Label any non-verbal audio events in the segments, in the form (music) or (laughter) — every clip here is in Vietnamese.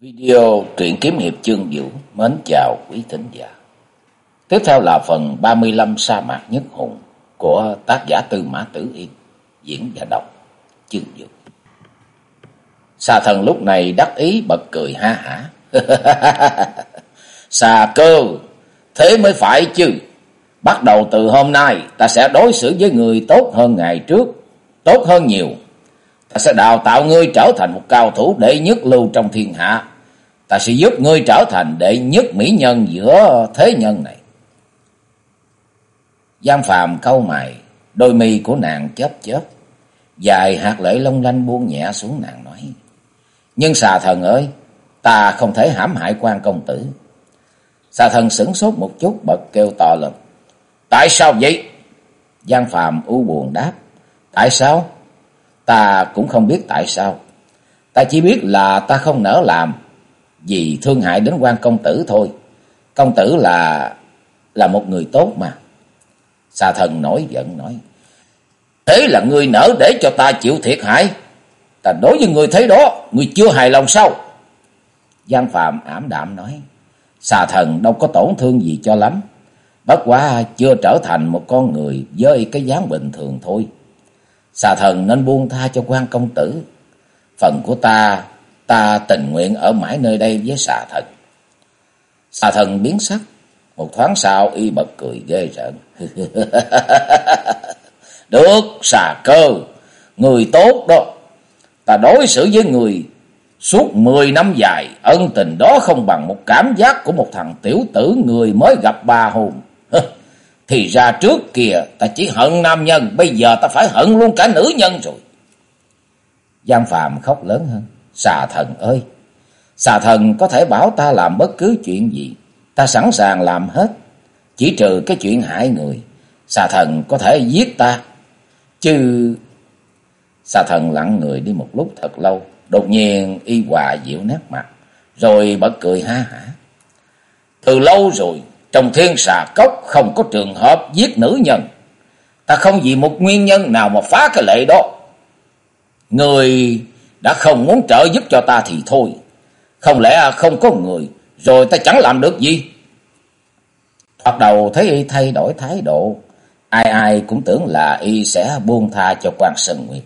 Video truyện kiếm hiệp chương vũ mến chào quý thính giả. Tiếp theo là phần 35 sa mạc nhất hùng của tác giả Tư Mã Tử Yên, diễn và đọc chương vũ. Sa thần lúc này đắc ý bật cười ha hả. (laughs) Sa cơ, thế mới phải chứ. Bắt đầu từ hôm nay ta sẽ đối xử với người tốt hơn ngày trước, tốt hơn nhiều. Ta sẽ đào tạo ngươi trở thành một cao thủ đệ nhất lưu trong thiên hạ ta sẽ giúp ngươi trở thành đệ nhất mỹ nhân giữa thế nhân này. Giang phàm câu mày, đôi mi của nàng chớp chớp, dài hạt lệ long lanh buông nhẹ xuống nàng nói. Nhưng xà thần ơi, ta không thể hãm hại quan công tử. Xà thần sửng sốt một chút bật kêu to lên. Tại sao vậy? Giang phàm u buồn đáp. Tại sao? Ta cũng không biết tại sao. Ta chỉ biết là ta không nỡ làm vì thương hại đến quan công tử thôi. Công tử là là một người tốt mà. Xà thần nổi giận nói. Thế là ngươi nỡ để cho ta chịu thiệt hại. Ta đối với người thấy đó, người chưa hài lòng sao? Giang Phạm ảm đạm nói. Xà thần đâu có tổn thương gì cho lắm. Bất quá chưa trở thành một con người với cái dáng bình thường thôi. Xà thần nên buông tha cho quan công tử. Phần của ta ta tình nguyện ở mãi nơi đây với xà thần. Xà thần biến sắc, một thoáng sau y bật cười ghê rợn. (laughs) Được, xà cơ, người tốt đó. Ta đối xử với người suốt mười năm dài, ân tình đó không bằng một cảm giác của một thằng tiểu tử người mới gặp ba hồn, (laughs) Thì ra trước kia ta chỉ hận nam nhân, bây giờ ta phải hận luôn cả nữ nhân rồi. Giang Phạm khóc lớn hơn. Xà thần ơi! Xà thần có thể bảo ta làm bất cứ chuyện gì. Ta sẵn sàng làm hết. Chỉ trừ cái chuyện hại người. Xà thần có thể giết ta. Chứ... Xà thần lặng người đi một lúc thật lâu. Đột nhiên y hòa dịu nét mặt. Rồi bật cười ha hả. Từ lâu rồi, trong thiên xà cốc không có trường hợp giết nữ nhân. Ta không vì một nguyên nhân nào mà phá cái lệ đó. Người đã không muốn trợ giúp cho ta thì thôi. Không lẽ không có người, rồi ta chẳng làm được gì? Thoạt đầu thấy y thay đổi thái độ, ai ai cũng tưởng là y sẽ buông tha cho quan Sơn Nguyệt.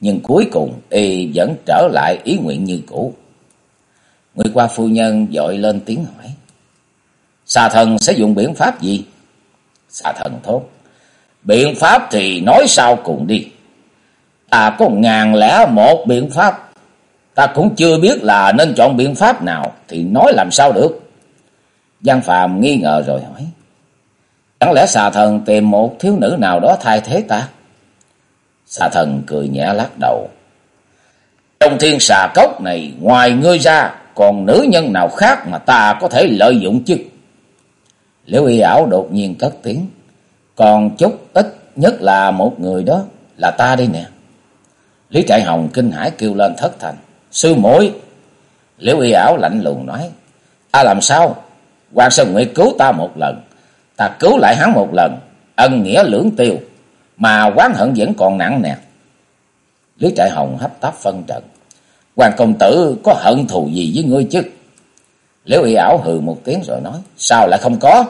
Nhưng cuối cùng y vẫn trở lại ý nguyện như cũ. Người qua phu nhân dội lên tiếng hỏi. Xà thần sẽ dùng biện pháp gì? Xà thần thốt. Biện pháp thì nói sau cùng đi. Ta có ngàn lẻ một biện pháp. Ta cũng chưa biết là nên chọn biện pháp nào. Thì nói làm sao được. Giang Phạm nghi ngờ rồi hỏi. Chẳng lẽ xà thần tìm một thiếu nữ nào đó thay thế ta? Xà thần cười nhẹ lắc đầu. Trong thiên xà cốc này, ngoài ngươi ra, còn nữ nhân nào khác mà ta có thể lợi dụng chứ? Liễu y ảo đột nhiên cất tiếng. Còn chút ít nhất là một người đó là ta đây nè. Lý Trại Hồng kinh hãi kêu lên thất thành. Sư muội Liễu y ảo lạnh lùng nói. Ta làm sao? Hoàng Sơn Nguyệt cứu ta một lần. Ta cứu lại hắn một lần. Ân nghĩa lưỡng tiêu. Mà quán hận vẫn còn nặng nè. Lý Trại Hồng hấp tấp phân trận. Hoàng công tử có hận thù gì với ngươi chứ? Liễu y ảo hừ một tiếng rồi nói. Sao lại không có?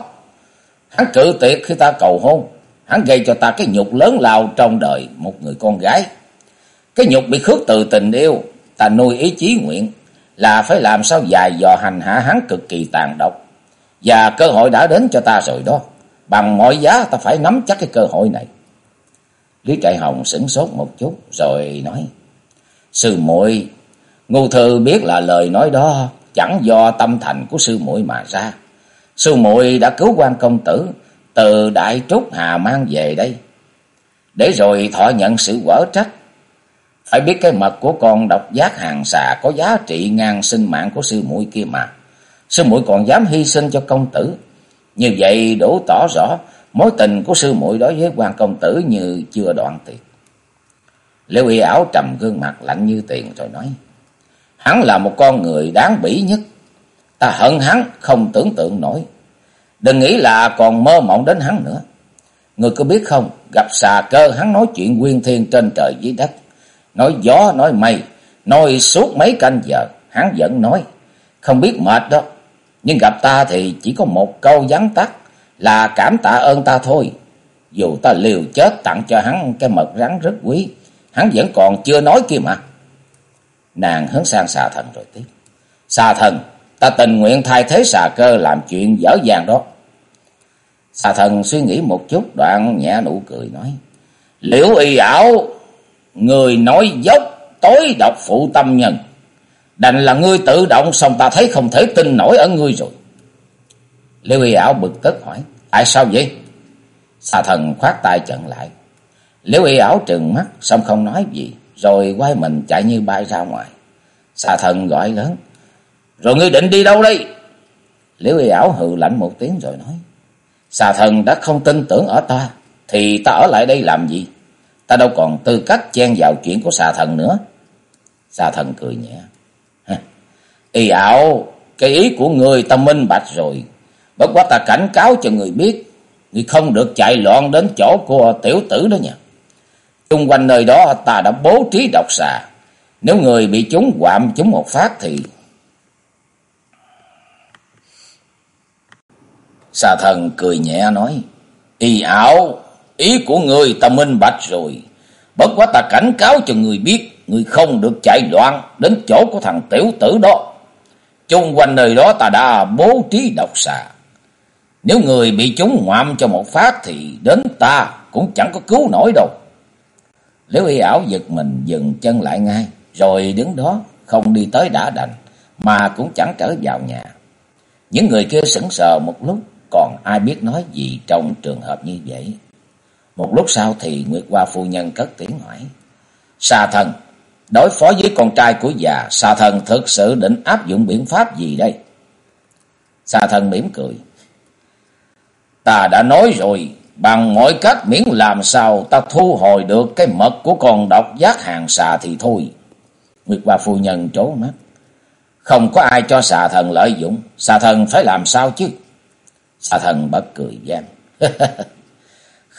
Hắn cự tuyệt khi ta cầu hôn. Hắn gây cho ta cái nhục lớn lao trong đời một người con gái. Cái nhục bị khước từ tình yêu, ta nuôi ý chí nguyện là phải làm sao dài dò hành hạ hắn cực kỳ tàn độc. Và cơ hội đã đến cho ta rồi đó. Bằng mọi giá ta phải nắm chắc cái cơ hội này. Lý Trại Hồng sửng sốt một chút rồi nói. Sư muội ngô thư biết là lời nói đó chẳng do tâm thành của sư muội mà ra. Sư muội đã cứu quan công tử từ Đại Trúc Hà mang về đây. Để rồi thọ nhận sự quở trách phải biết cái mật của con độc giác hàng xà có giá trị ngang sinh mạng của sư muội kia mà. Sư muội còn dám hy sinh cho công tử. Như vậy đủ tỏ rõ mối tình của sư muội đối với quan công tử như chưa đoạn tuyệt. Liêu y ảo trầm gương mặt lạnh như tiền rồi nói. Hắn là một con người đáng bỉ nhất. Ta hận hắn không tưởng tượng nổi. Đừng nghĩ là còn mơ mộng đến hắn nữa. Người có biết không, gặp xà cơ hắn nói chuyện quyên thiên trên trời dưới đất nói gió nói mây, nói suốt mấy canh giờ, hắn vẫn nói, Không biết mệt đó. Nhưng gặp ta thì chỉ có một câu vắn tắt là cảm tạ ơn ta thôi. Dù ta liều chết tặng cho hắn cái mật rắn rất quý. Hắn vẫn còn chưa nói kia mà. Nàng hướng sang xà thần rồi tiếp. Xà thần, ta tình nguyện thay thế xà cơ làm chuyện dở dàng đó. Xà thần suy nghĩ một chút đoạn nhẹ nụ cười nói. Liễu y ảo, người nói dốc, tối độc phụ tâm nhân. Đành là ngươi tự động xong ta thấy không thể tin nổi ở ngươi rồi. Liễu y ảo bực tức hỏi. Tại sao vậy? Xà thần khoát tay chận lại. Liễu y ảo trừng mắt, xong không nói gì. Rồi quay mình chạy như bay ra ngoài. Xà thần gọi lớn. Rồi ngươi định đi đâu đây? Liễu y ảo hừ lạnh một tiếng rồi nói. Xà thần đã không tin tưởng ở ta. Thì ta ở lại đây làm gì? Ta đâu còn tư cách chen vào chuyện của xà thần nữa. Xà thần cười nhẹ. Y ảo, cái ý của người ta minh bạch rồi. Bất quá ta cảnh cáo cho người biết. Người không được chạy loạn đến chỗ của tiểu tử đó nha. Trung quanh nơi đó ta đã bố trí độc xà. Nếu người bị chúng quạm chúng một phát thì... Xà thần cười nhẹ nói. Y ảo, ý của người ta minh bạch rồi. Bất quá ta cảnh cáo cho người biết. Người không được chạy loạn đến chỗ của thằng tiểu tử đó. Chung quanh nơi đó ta đã bố trí độc xà. Nếu người bị chúng ngoạm cho một phát thì đến ta cũng chẳng có cứu nổi đâu. Liễu y ảo giật mình dừng chân lại ngay, rồi đứng đó không đi tới đã đành, mà cũng chẳng trở vào nhà. Những người kia sững sờ một lúc, còn ai biết nói gì trong trường hợp như vậy. Một lúc sau thì Nguyệt Hoa phu nhân cất tiếng hỏi. Sa thần, đối phó với con trai của già, sa thần thực sự định áp dụng biện pháp gì đây? Sa thần mỉm cười. Ta đã nói rồi, bằng mọi cách miễn làm sao ta thu hồi được cái mật của con độc giác hàng xà thì thôi. Nguyệt Hoa phu nhân trố mắt. Không có ai cho xà thần lợi dụng, xà thần phải làm sao chứ? Xà thần bất cười gian. (laughs)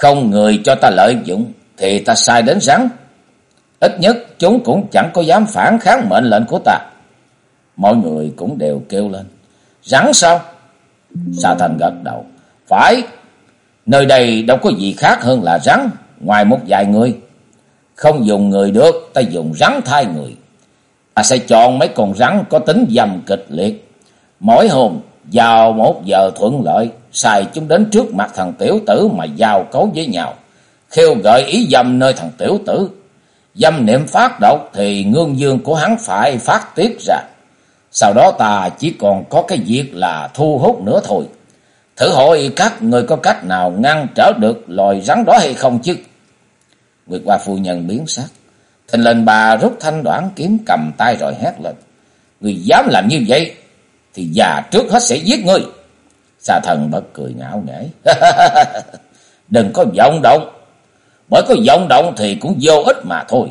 Không người cho ta lợi dụng thì ta sai đến rắn. Ít nhất chúng cũng chẳng có dám phản kháng mệnh lệnh của ta. Mọi người cũng đều kêu lên. Rắn sao? sa thành gật đầu. Phải, nơi đây đâu có gì khác hơn là rắn, ngoài một vài người. Không dùng người được, ta dùng rắn thay người. Ta sẽ chọn mấy con rắn có tính dầm kịch liệt. Mỗi hôm, vào một giờ thuận lợi, xài chúng đến trước mặt thằng tiểu tử mà giao cấu với nhau. Khiêu gợi ý dâm nơi thằng tiểu tử. Dâm niệm phát độc thì ngương dương của hắn phải phát tiết ra. Sau đó ta chỉ còn có cái việc là thu hút nữa thôi. Thử hỏi các người có cách nào ngăn trở được loài rắn đó hay không chứ? Nguyệt Hoa phu nhân biến sắc. Thình lên bà rút thanh đoạn kiếm cầm tay rồi hét lên. Người dám làm như vậy thì già trước hết sẽ giết ngươi. Sa thần bất cười ngạo nghễ. (laughs) Đừng có vọng động. Bởi có vọng động thì cũng vô ích mà thôi.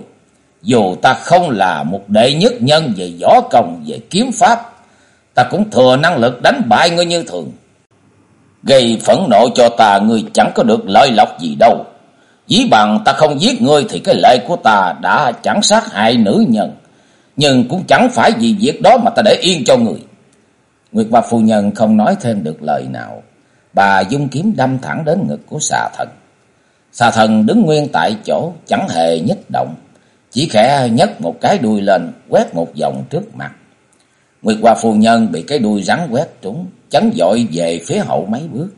Dù ta không là một đệ nhất nhân về võ công, về kiếm pháp, ta cũng thừa năng lực đánh bại ngươi như thường. Gây phẫn nộ cho ta ngươi chẳng có được lợi lộc gì đâu. Dĩ bằng ta không giết ngươi thì cái lệ của ta đã chẳng sát hại nữ nhân. Nhưng cũng chẳng phải vì việc đó mà ta để yên cho người. Nguyệt và phu nhân không nói thêm được lời nào. Bà dung kiếm đâm thẳng đến ngực của xà thần. Xà thần đứng nguyên tại chỗ chẳng hề nhích động. Chỉ khẽ nhấc một cái đuôi lên quét một vòng trước mặt. Nguyệt Hoa phu nhân bị cái đuôi rắn quét trúng chấn dội về phía hậu mấy bước.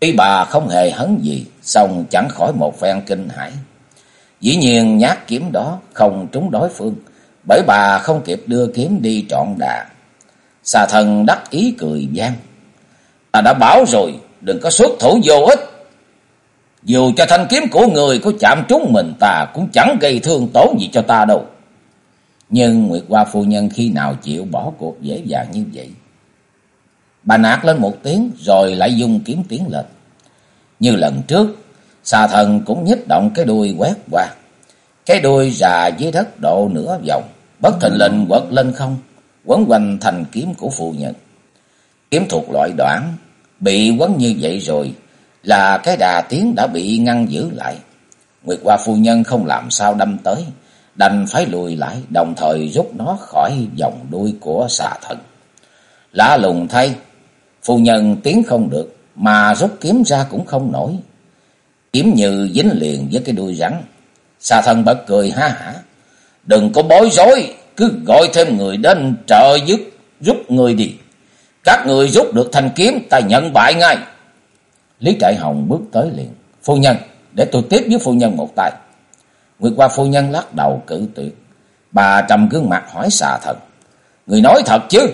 Tuy bà không hề hấn gì, xong chẳng khỏi một phen kinh hãi. Dĩ nhiên nhát kiếm đó không trúng đối phương, bởi bà không kịp đưa kiếm đi trọn đà. Xà thần đắc ý cười gian. Ta đã bảo rồi, đừng có xuất thủ vô ích. Dù cho thanh kiếm của người có chạm trúng mình ta cũng chẳng gây thương tổn gì cho ta đâu. Nhưng Nguyệt Hoa phu nhân khi nào chịu bỏ cuộc dễ dàng như vậy? Bà nạt lên một tiếng rồi lại dùng kiếm tiến lên. Như lần trước, xà thần cũng nhích động cái đuôi quét qua. Cái đuôi rà dưới đất độ nửa vòng, bất thình lình quật lên không, quấn quanh thành kiếm của phụ nhân. Kiếm thuộc loại đoạn, bị quấn như vậy rồi, là cái đà tiến đã bị ngăn giữ lại. Nguyệt Hoa phu nhân không làm sao đâm tới, đành phải lùi lại, đồng thời rút nó khỏi vòng đuôi của xà thần. Lạ lùng thay, phu nhân tiến không được, mà rút kiếm ra cũng không nổi. Kiếm như dính liền với cái đuôi rắn. Xà thần bật cười ha hả. Đừng có bối rối, cứ gọi thêm người đến trợ giúp, giúp người đi. Các người rút được thanh kiếm, ta nhận bại ngay. Lý Trại Hồng bước tới liền. Phu nhân, để tôi tiếp với phu nhân một tay. Nguyệt qua phu nhân lắc đầu cử tuyệt. Bà trầm gương mặt hỏi xà thần. Người nói thật chứ?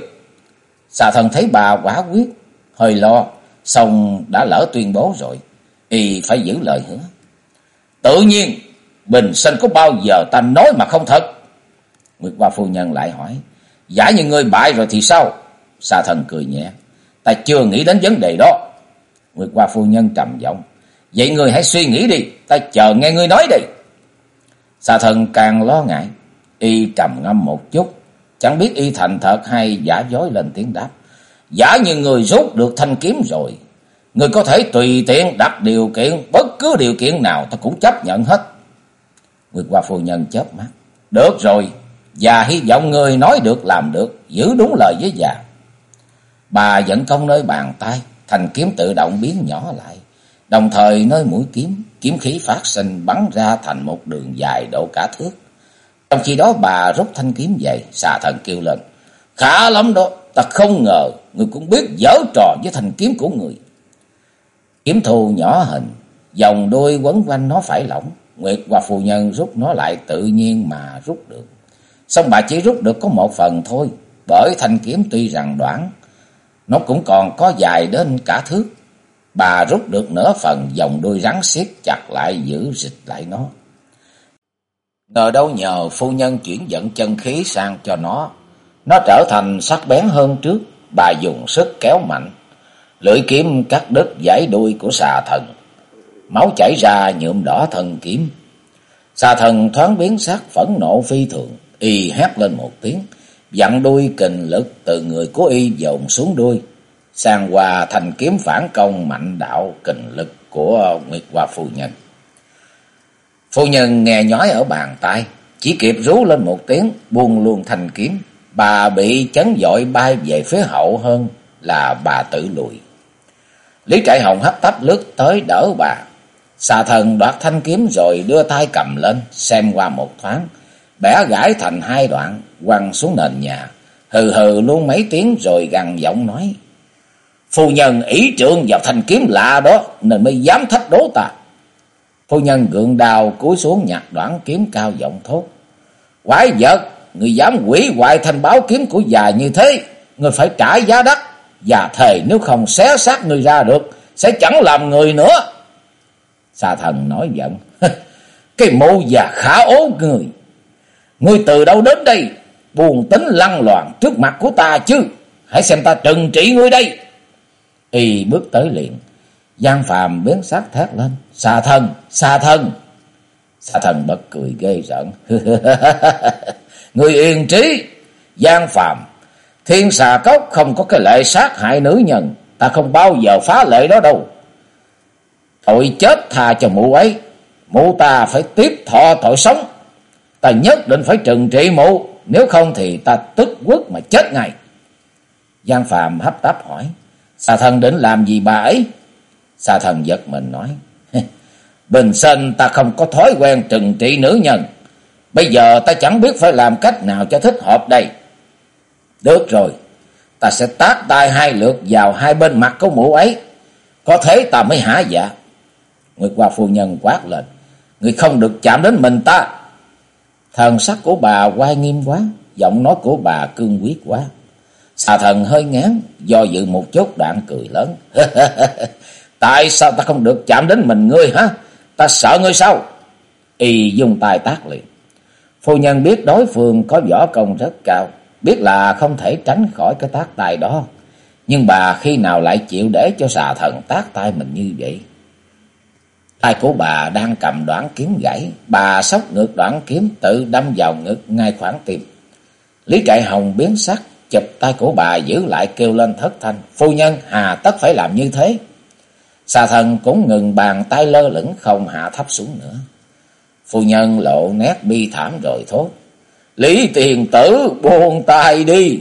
Xà thần thấy bà quả quyết, hơi lo, xong đã lỡ tuyên bố rồi. Y phải giữ lời hứa. Tự nhiên, bình sinh có bao giờ ta nói mà không thật? Nguyệt qua phu nhân lại hỏi. Giả như ngươi bại rồi thì sao? Xà thần cười nhẹ. Ta chưa nghĩ đến vấn đề đó. Nguyệt qua phu nhân trầm giọng. Vậy ngươi hãy suy nghĩ đi. Ta chờ nghe ngươi nói đi. Xà thần càng lo ngại. Y trầm ngâm một chút. Chẳng biết y thành thật hay giả dối lên tiếng đáp. Giả như người rút được thanh kiếm rồi. Người có thể tùy tiện đặt điều kiện. Bất cứ điều kiện nào ta cũng chấp nhận hết. Nguyệt qua phu nhân chớp mắt. Được rồi. Và hy vọng người nói được làm được. Giữ đúng lời với già. Bà dẫn công nơi bàn tay. Thành kiếm tự động biến nhỏ lại. Đồng thời nơi mũi kiếm. Kiếm khí phát sinh bắn ra thành một đường dài độ cả thước. Trong khi đó bà rút thanh kiếm dậy, xà thần kêu lên. Khá lắm đó, ta không ngờ người cũng biết dở trò với thanh kiếm của người. Kiếm thù nhỏ hình, dòng đôi quấn quanh nó phải lỏng. Nguyệt và phù nhân rút nó lại tự nhiên mà rút được. Xong bà chỉ rút được có một phần thôi, bởi thanh kiếm tuy rằng đoạn, nó cũng còn có dài đến cả thước. Bà rút được nửa phần dòng đuôi rắn siết chặt lại giữ dịch lại nó. Ngờ đâu nhờ phu nhân chuyển dẫn chân khí sang cho nó. Nó trở thành sắc bén hơn trước. Bà dùng sức kéo mạnh. Lưỡi kiếm cắt đứt giải đuôi của xà thần. Máu chảy ra nhuộm đỏ thần kiếm. Xà thần thoáng biến sắc phẫn nộ phi thường. Y hét lên một tiếng. Dặn đuôi kình lực từ người của y dồn xuống đuôi. Sang qua thành kiếm phản công mạnh đạo kình lực của Nguyệt Hoa Phu Nhân. Phu nhân nghe nhói ở bàn tay, chỉ kịp rú lên một tiếng, buông luôn thanh kiếm. Bà bị chấn dội bay về phía hậu hơn là bà tự lùi. Lý Trại Hồng hấp tấp lướt tới đỡ bà. Xà thần đoạt thanh kiếm rồi đưa tay cầm lên, xem qua một thoáng. Bẻ gãi thành hai đoạn, quăng xuống nền nhà. Hừ hừ luôn mấy tiếng rồi gằn giọng nói. Phu nhân ý trượng vào thanh kiếm lạ đó, nên mới dám thách đố ta. Phu nhân gượng đào cúi xuống nhặt đoạn kiếm cao giọng thốt. Quái vật, người dám quỷ hoại thanh báo kiếm của già như thế, người phải trả giá đắt. Và thề nếu không xé xác người ra được, sẽ chẳng làm người nữa. Sa thần nói giận. (laughs) Cái mô già khả ố người. Ngươi từ đâu đến đây? Buồn tính lăng loạn trước mặt của ta chứ. Hãy xem ta trừng trị ngươi đây. Y bước tới liền. Giang phàm biến sắc thét lên. Xà thần, xà thần. Xà thần bật cười ghê rợn. (laughs) Người yên trí. Giang phàm. Thiên xà cốc không có cái lệ sát hại nữ nhân. Ta không bao giờ phá lệ đó đâu. Tội chết tha cho mụ ấy. Mụ ta phải tiếp thọ tội sống. Ta nhất định phải trừng trị mụ. Nếu không thì ta tức quốc mà chết ngay. Giang Phạm hấp tấp hỏi. Xà thần định làm gì bà ấy? Xà thần giật mình nói. (laughs) Bình sinh ta không có thói quen trừng trị nữ nhân. Bây giờ ta chẳng biết phải làm cách nào cho thích hợp đây. Được rồi. Ta sẽ tác tay hai lượt vào hai bên mặt của mụ ấy. Có thế ta mới hả dạ. Nguyệt Hoa phu nhân quát lên. Người không được chạm đến mình ta. Thần sắc của bà quay nghiêm quá. Giọng nói của bà cương quyết quá. Xà thần hơi ngán. Do dự một chút, đoạn cười lớn. (laughs) Tại sao ta không được chạm đến mình ngươi hả? Ta sợ ngươi sao? Y dùng tay tác liền. Phu nhân biết đối phương có võ công rất cao. Biết là không thể tránh khỏi cái tác tay đó. Nhưng bà khi nào lại chịu để cho xà thần tác tay mình như vậy? Tay của bà đang cầm đoạn kiếm gãy. Bà sóc ngược đoạn kiếm tự đâm vào ngực ngay khoảng tim. Lý Trại Hồng biến sắc. Chụp tay của bà giữ lại kêu lên thất thanh. Phu nhân hà tất phải làm như thế. Xà thần cũng ngừng bàn tay lơ lửng không hạ thấp xuống nữa. Phu nhân lộ nét bi thảm rồi thốt. Lý tiền tử buồn tay đi.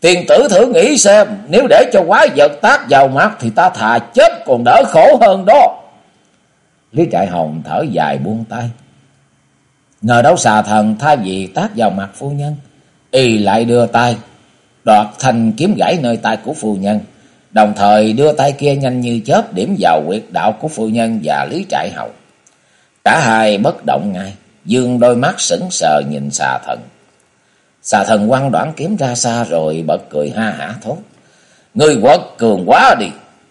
Tiền tử thử nghĩ xem, nếu để cho quái vật tác vào mắt thì ta thà chết còn đỡ khổ hơn đó. Lý Trại Hồng thở dài buông tay. Ngờ đấu xà thần thay vì tác vào mặt phu nhân, y lại đưa tay, đoạt thanh kiếm gãy nơi tay của phu nhân, đồng thời đưa tay kia nhanh như chớp điểm vào quyệt đạo của phu nhân và Lý Trại Hồng. Cả hai bất động ngay, dương đôi mắt sững sờ nhìn xà thần. Xà thần quăng đoạn kiếm ra xa rồi bật cười ha hả thốt. Người quật cường quá đi.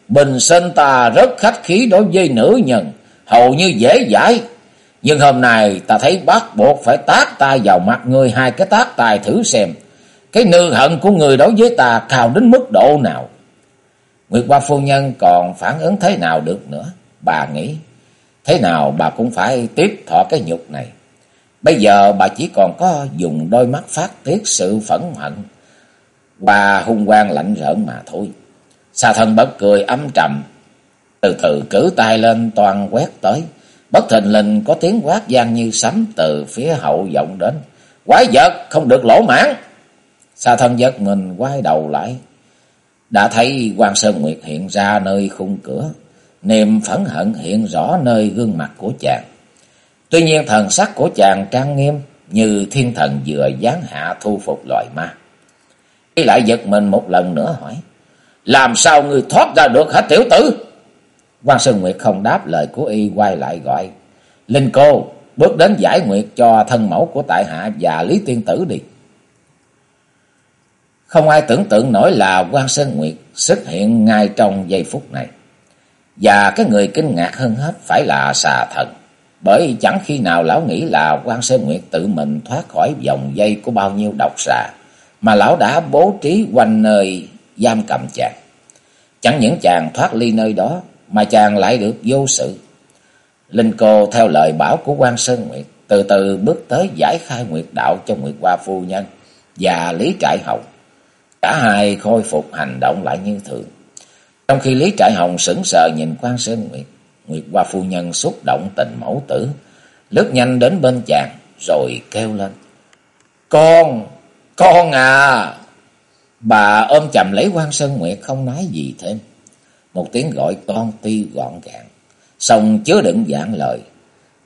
Bình sinh ta rất khách khí đối với nữ nhân. Hầu như dễ dãi. Nhưng hôm nay ta thấy bắt buộc phải tát tay vào mặt người hai cái tát tài thử xem. Cái nư hận của người đối với ta cao đến mức độ nào. Nguyệt Hoa Phu Nhân còn phản ứng thế nào được nữa. Bà nghĩ, thế nào bà cũng phải tiếp thọ cái nhục này. Bây giờ bà chỉ còn có dùng đôi mắt phát tiết sự phẫn hận. Bà hung quang lạnh rợn mà thôi. Xà thân bất cười âm trầm. Từ từ cử tay lên toàn quét tới. Bất thình lình có tiếng quát gian như sấm từ phía hậu vọng đến. Quái vật, không được lỗ mãn. Sa thân giật mình quay đầu lại. Đã thấy quan Sơn Nguyệt hiện ra nơi khung cửa. Niềm phẫn hận hiện rõ nơi gương mặt của chàng. Tuy nhiên thần sắc của chàng trang nghiêm, như thiên thần vừa giáng hạ thu phục loài ma. Y lại giật mình một lần nữa hỏi. Làm sao người thoát ra được hả tiểu tử? Quan Sơn Nguyệt không đáp lời của y quay lại gọi. Linh cô bước đến giải nguyệt cho thân mẫu của tại hạ và Lý Tiên Tử đi. Không ai tưởng tượng nổi là quan Sơn Nguyệt xuất hiện ngay trong giây phút này. Và cái người kinh ngạc hơn hết phải là xà thần. Bởi chẳng khi nào lão nghĩ là quan Sơn Nguyệt tự mình thoát khỏi vòng dây của bao nhiêu độc xà, mà lão đã bố trí quanh nơi giam cầm chàng. Chẳng những chàng thoát ly nơi đó, mà chàng lại được vô sự. Linh cô theo lời bảo của quan Sơn Nguyệt, từ từ bước tới giải khai nguyệt đạo cho Nguyệt Hoa Phu Nhân và Lý Trại Hồng. Cả hai khôi phục hành động lại như thường. Trong khi Lý Trại Hồng sững sờ nhìn quan Sơn Nguyệt, Nguyệt Hoa phu nhân xúc động tình mẫu tử, lướt nhanh đến bên chàng rồi kêu lên: "Con, con à!" Bà ôm chầm lấy Quan Sơn Nguyệt không nói gì thêm. Một tiếng gọi con ti gọn gàng, song chứa đựng dạng lời,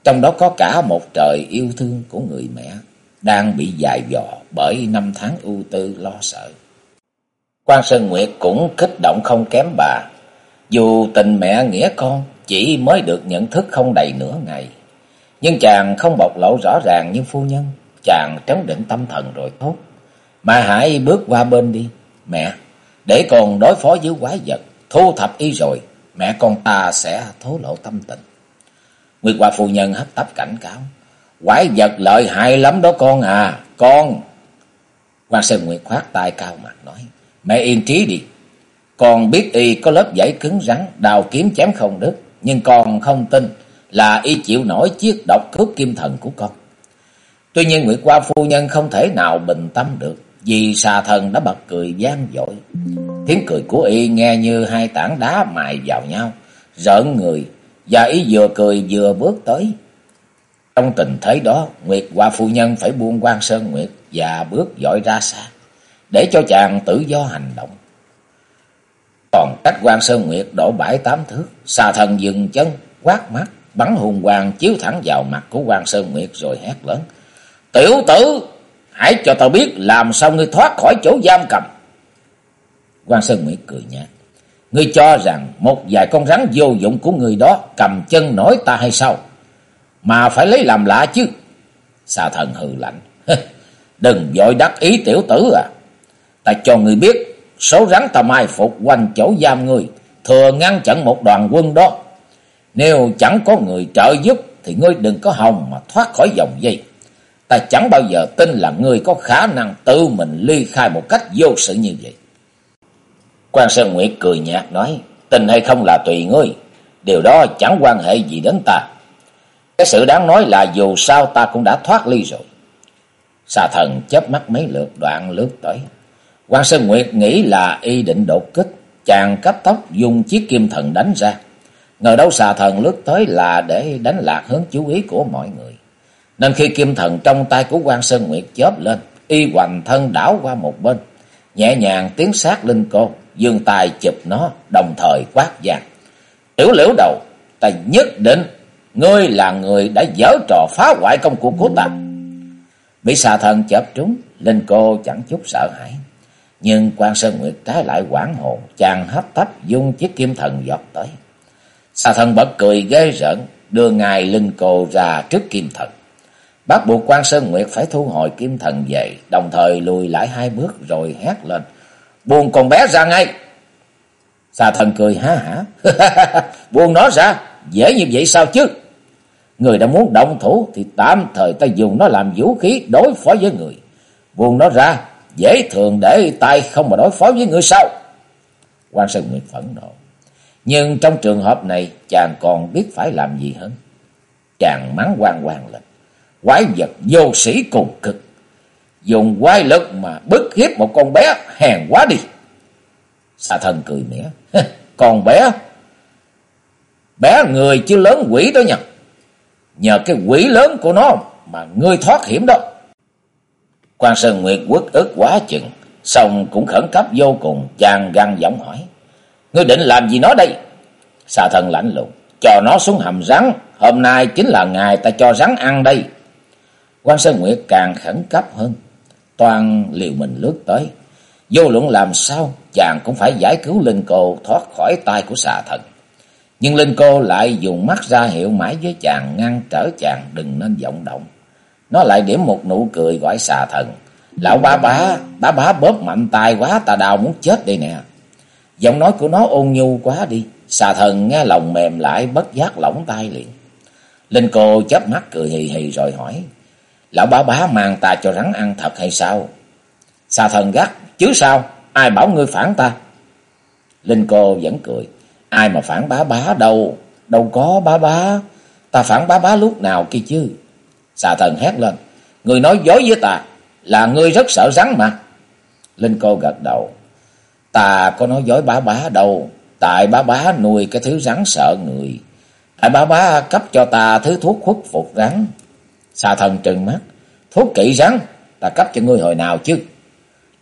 trong đó có cả một trời yêu thương của người mẹ đang bị dài dò bởi năm tháng ưu tư lo sợ. Quan Sơn Nguyệt cũng kích động không kém bà, dù tình mẹ nghĩa con chỉ mới được nhận thức không đầy nửa ngày. Nhưng chàng không bộc lộ rõ ràng như phu nhân. Chàng trấn định tâm thần rồi thốt: Mà hãy bước qua bên đi. Mẹ, để còn đối phó với quái vật. Thu thập y rồi. Mẹ con ta sẽ thố lộ tâm tình. Nguyệt Hoa phu nhân hấp tấp cảnh cáo. Quái vật lợi hại lắm đó con à. Con. Quan Sơn Nguyệt khoát tay cao mặt nói. Mẹ yên trí đi. Con biết y có lớp giấy cứng rắn. Đào kiếm chém không đứt nhưng con không tin là y chịu nổi chiếc độc cướp kim thần của con. Tuy nhiên Nguyệt Qua phu nhân không thể nào bình tâm được, vì xà thần đã bật cười gian dội. Tiếng cười của y nghe như hai tảng đá mài vào nhau, rợn người, và y vừa cười vừa bước tới. Trong tình thế đó, Nguyệt Hoa phu nhân phải buông quan sơn Nguyệt và bước dội ra xa, để cho chàng tự do hành động. Còn cách quan Sơn Nguyệt đổ bãi tám thước, xà thần dừng chân, quát mắt, bắn hùng quang chiếu thẳng vào mặt của quan Sơn Nguyệt rồi hét lớn. Tiểu tử, hãy cho tao biết làm sao ngươi thoát khỏi chỗ giam cầm. quan Sơn Nguyễn cười nhạt. Ngươi cho rằng một vài con rắn vô dụng của người đó cầm chân nổi ta hay sao? Mà phải lấy làm lạ chứ. Xà thần hừ lạnh. (laughs) Đừng vội đắc ý tiểu tử à. Ta cho ngươi biết số rắn ta mai phục quanh chỗ giam ngươi, thừa ngăn chặn một đoàn quân đó. Nếu chẳng có người trợ giúp, thì ngươi đừng có hòng mà thoát khỏi dòng dây. Ta chẳng bao giờ tin là ngươi có khả năng tự mình ly khai một cách vô sự như vậy. Quan Sơn Nguyệt cười nhạt nói, tin hay không là tùy ngươi, điều đó chẳng quan hệ gì đến ta. Cái sự đáng nói là dù sao ta cũng đã thoát ly rồi. Xà thần chớp mắt mấy lượt đoạn lướt tới. Quan Sơn Nguyệt nghĩ là y định đột kích, chàng cấp tóc, dùng chiếc kim thần đánh ra. Ngờ đâu xà thần lướt tới là để đánh lạc hướng chú ý của mọi người. Nên khi kim thần trong tay của quan Sơn Nguyệt chớp lên, y hoành thân đảo qua một bên, nhẹ nhàng tiến sát linh cô, dương tay chụp nó, đồng thời quát vang. Tiểu liễu đầu, ta nhất định ngươi là người đã dở trò phá hoại công cuộc của ta. Bị xà thần chớp trúng, linh cô chẳng chút sợ hãi. Nhưng quan Sơn Nguyệt trái lại quảng hồn, chàng hấp tấp dung chiếc kim thần giọt tới. Xà thần bật cười ghê rợn, đưa ngài linh cô ra trước kim thần. Bắt buộc quan Sơn Nguyệt phải thu hồi kim thần về, đồng thời lùi lại hai bước rồi hét lên. Buông con bé ra ngay! Xà thần cười há hả. (laughs) Buông nó ra, dễ như vậy sao chứ? Người đã muốn động thủ thì tạm thời ta dùng nó làm vũ khí đối phó với người. Buông nó ra, dễ thường để tay không mà đối phó với người sao? quan Sơn Nguyệt phẫn nộ. Nhưng trong trường hợp này chàng còn biết phải làm gì hơn. Chàng mắng quan quan lên. Quái vật vô sĩ cùng cực. Dùng quái lực mà bức hiếp một con bé hèn quá đi. Xà thần cười mỉa. Con bé. Bé người chứ lớn quỷ đó nhỉ. Nhờ cái quỷ lớn của nó mà ngươi thoát hiểm đó. Quan Sơn Nguyệt quất ức quá chừng. Xong cũng khẩn cấp vô cùng. Chàng găng giọng hỏi. Ngươi định làm gì nó đây? Xà thần lạnh lùng. Cho nó xuống hầm rắn. Hôm nay chính là ngày ta cho rắn ăn đây. Quan Sơn Nguyệt càng khẩn cấp hơn. Toàn liều mình lướt tới. Vô luận làm sao, chàng cũng phải giải cứu Linh Cô thoát khỏi tay của xà thần. Nhưng Linh Cô lại dùng mắt ra hiệu mãi với chàng ngăn trở chàng đừng nên vọng động. Nó lại điểm một nụ cười gọi xà thần. Lão ba bá, bá bá bóp mạnh tay quá tà đào muốn chết đây nè. Giọng nói của nó ôn nhu quá đi. Xà thần nghe lòng mềm lại bất giác lỏng tay liền. Linh cô chớp mắt cười hì hì rồi hỏi. Lão bá bá mang ta cho rắn ăn thật hay sao? Xà thần gắt. Chứ sao? Ai bảo ngươi phản ta? Linh cô vẫn cười. Ai mà phản bá bá đâu? Đâu có bá bá. Ta phản bá bá lúc nào kia chứ? Xà thần hét lên. Ngươi nói dối với ta. Là ngươi rất sợ rắn mà. Linh cô gật đầu. Ta có nói dối bá bá đâu. Tại bá bá nuôi cái thứ rắn sợ người. Tại bá bá cấp cho ta thứ thuốc khuất phục rắn. Xà thần trừng mắt. Thuốc kỵ rắn. Ta cấp cho ngươi hồi nào chứ?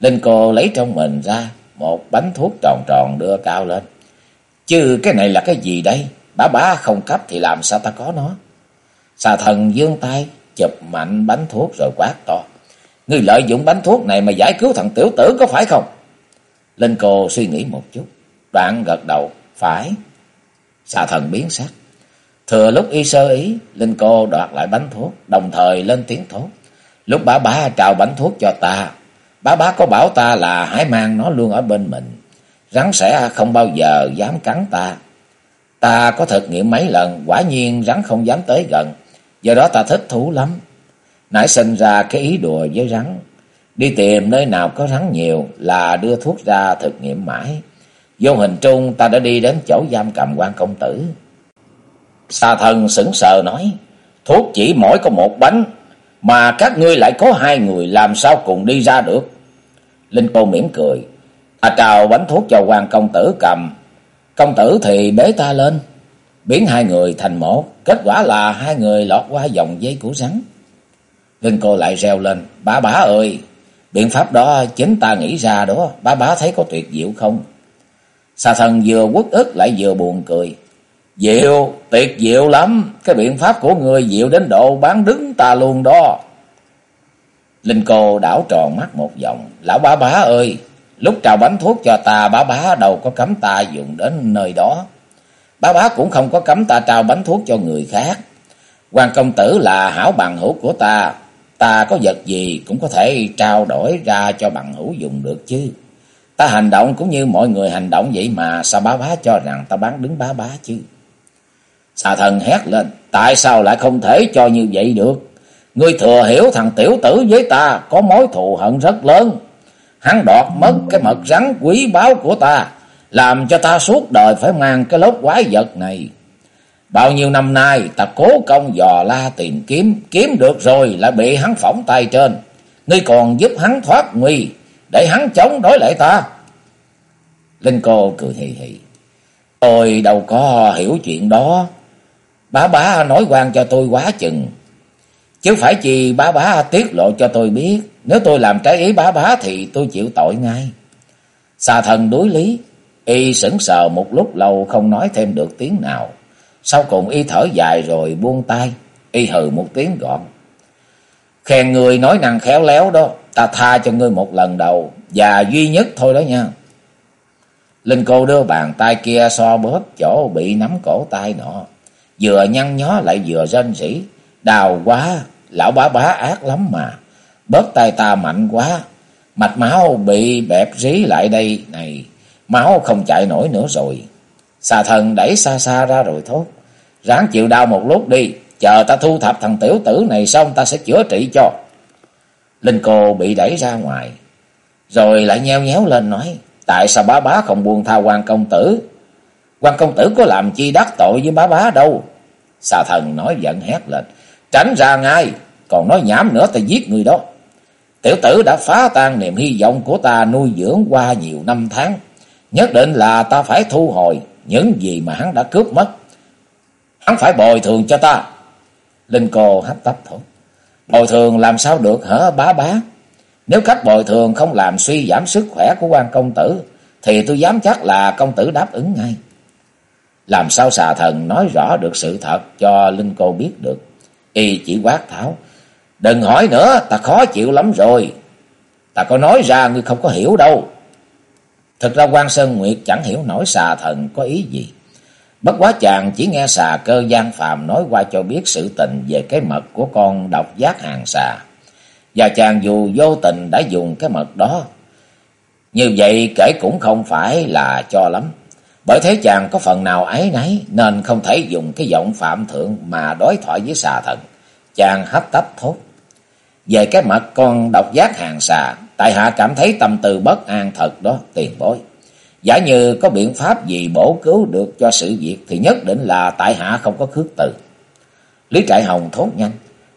Linh cô lấy trong mình ra, một bánh thuốc tròn tròn đưa cao lên. Chứ cái này là cái gì đây? Bá bá không cấp thì làm sao ta có nó? Xà thần dương tay, chụp mạnh bánh thuốc rồi quát to. Ngươi lợi dụng bánh thuốc này mà giải cứu thằng tiểu tử có phải không? Linh cô suy nghĩ một chút. Đoạn gật đầu. Phải. Xà thần biến sắc. Thừa lúc y sơ ý, Linh cô đoạt lại bánh thuốc, đồng thời lên tiếng thốt. Lúc bá bá trào bánh thuốc cho ta, Bá bá có bảo ta là hãy mang nó luôn ở bên mình. Rắn sẽ không bao giờ dám cắn ta. Ta có thực nghiệm mấy lần, quả nhiên rắn không dám tới gần. Do đó ta thích thú lắm. Nãy sinh ra cái ý đùa với rắn. Đi tìm nơi nào có rắn nhiều là đưa thuốc ra thực nghiệm mãi. Vô hình trung ta đã đi đến chỗ giam cầm quan công tử. Xà thần sững sờ nói, thuốc chỉ mỗi có một bánh, mà các ngươi lại có hai người làm sao cùng đi ra được. Linh cô mỉm cười. Ta trào bánh thuốc cho quan công tử cầm. Công tử thì bế ta lên. Biến hai người thành một. Kết quả là hai người lọt qua dòng dây của rắn. Linh cô lại reo lên. Bá bá ơi! Biện pháp đó chính ta nghĩ ra đó. Bá bá thấy có tuyệt diệu không? Xà thần vừa quất ức lại vừa buồn cười. Diệu, tuyệt diệu lắm. Cái biện pháp của người diệu đến độ bán đứng ta luôn đó. Linh cô đảo tròn mắt một vòng. Lão bá bá ơi, lúc trào bánh thuốc cho ta, bá bá đâu có cấm ta dùng đến nơi đó. Bá bá cũng không có cấm ta trao bánh thuốc cho người khác. hoàng công tử là hảo bằng hữu của ta. Ta có vật gì cũng có thể trao đổi ra cho bằng hữu dùng được chứ. Ta hành động cũng như mọi người hành động vậy mà sao bá bá cho rằng ta bán đứng bá bá chứ. Xà thần hét lên, tại sao lại không thể cho như vậy được? Ngươi thừa hiểu thằng tiểu tử với ta có mối thù hận rất lớn. Hắn đoạt mất cái mật rắn quý báu của ta, làm cho ta suốt đời phải mang cái lốt quái vật này. Bao nhiêu năm nay ta cố công dò la tìm kiếm, kiếm được rồi lại bị hắn phỏng tay trên. Ngươi còn giúp hắn thoát nguy, để hắn chống đối lại ta. Linh cô cười hì hì. Tôi đâu có hiểu chuyện đó. Bá bá nói quan cho tôi quá chừng. Chứ phải chi bá bá tiết lộ cho tôi biết. Nếu tôi làm trái ý bá bá thì tôi chịu tội ngay. Xà thần đối lý, y sững sờ một lúc lâu không nói thêm được tiếng nào. Sau cùng y thở dài rồi buông tay, y hừ một tiếng gọn. Khen người nói năng khéo léo đó, ta tha cho ngươi một lần đầu, và duy nhất thôi đó nha. Linh cô đưa bàn tay kia so bóp chỗ bị nắm cổ tay nọ, vừa nhăn nhó lại vừa rên rỉ, đào quá, lão bá bá ác lắm mà, bớt tay ta mạnh quá, mạch máu bị bẹp rí lại đây này, máu không chạy nổi nữa rồi. Xà thần đẩy xa xa ra rồi thốt, ráng chịu đau một lúc đi, chờ ta thu thập thằng tiểu tử này xong ta sẽ chữa trị cho. Linh cô bị đẩy ra ngoài, rồi lại nheo nhéo lên nói, tại sao bá bá không buông tha quan công tử? Quan công tử có làm chi đắc tội với bá bá đâu. Xà thần nói giận hét lên, tránh ra ngay, còn nói nhảm nữa ta giết người đó. Tiểu tử đã phá tan niềm hy vọng của ta nuôi dưỡng qua nhiều năm tháng. Nhất định là ta phải thu hồi những gì mà hắn đã cướp mất. Hắn phải bồi thường cho ta. Linh cô hấp tấp thốt. Bồi thường làm sao được hả bá bá? Nếu cách bồi thường không làm suy giảm sức khỏe của quan công tử, thì tôi dám chắc là công tử đáp ứng ngay. Làm sao xà thần nói rõ được sự thật cho Linh cô biết được. Y chỉ quát tháo. Đừng hỏi nữa, ta khó chịu lắm rồi. Ta có nói ra ngươi không có hiểu đâu. Thực ra quan Sơn Nguyệt chẳng hiểu nổi xà thần có ý gì. Bất quá chàng chỉ nghe xà cơ gian phàm nói qua cho biết sự tình về cái mật của con độc giác hàng xà. Và chàng dù vô tình đã dùng cái mật đó. Như vậy kể cũng không phải là cho lắm. Bởi thế chàng có phần nào ái náy nên không thể dùng cái giọng phạm thượng mà đối thoại với xà thần. Chàng hấp tấp thốt. Về cái mật con độc giác hàng xà, tại hạ cảm thấy tâm tư bất an thật đó, tiền bối. Giả như có biện pháp gì bổ cứu được cho sự việc thì nhất định là tại hạ không có khước từ. Lý Trại Hồng thốt nhanh.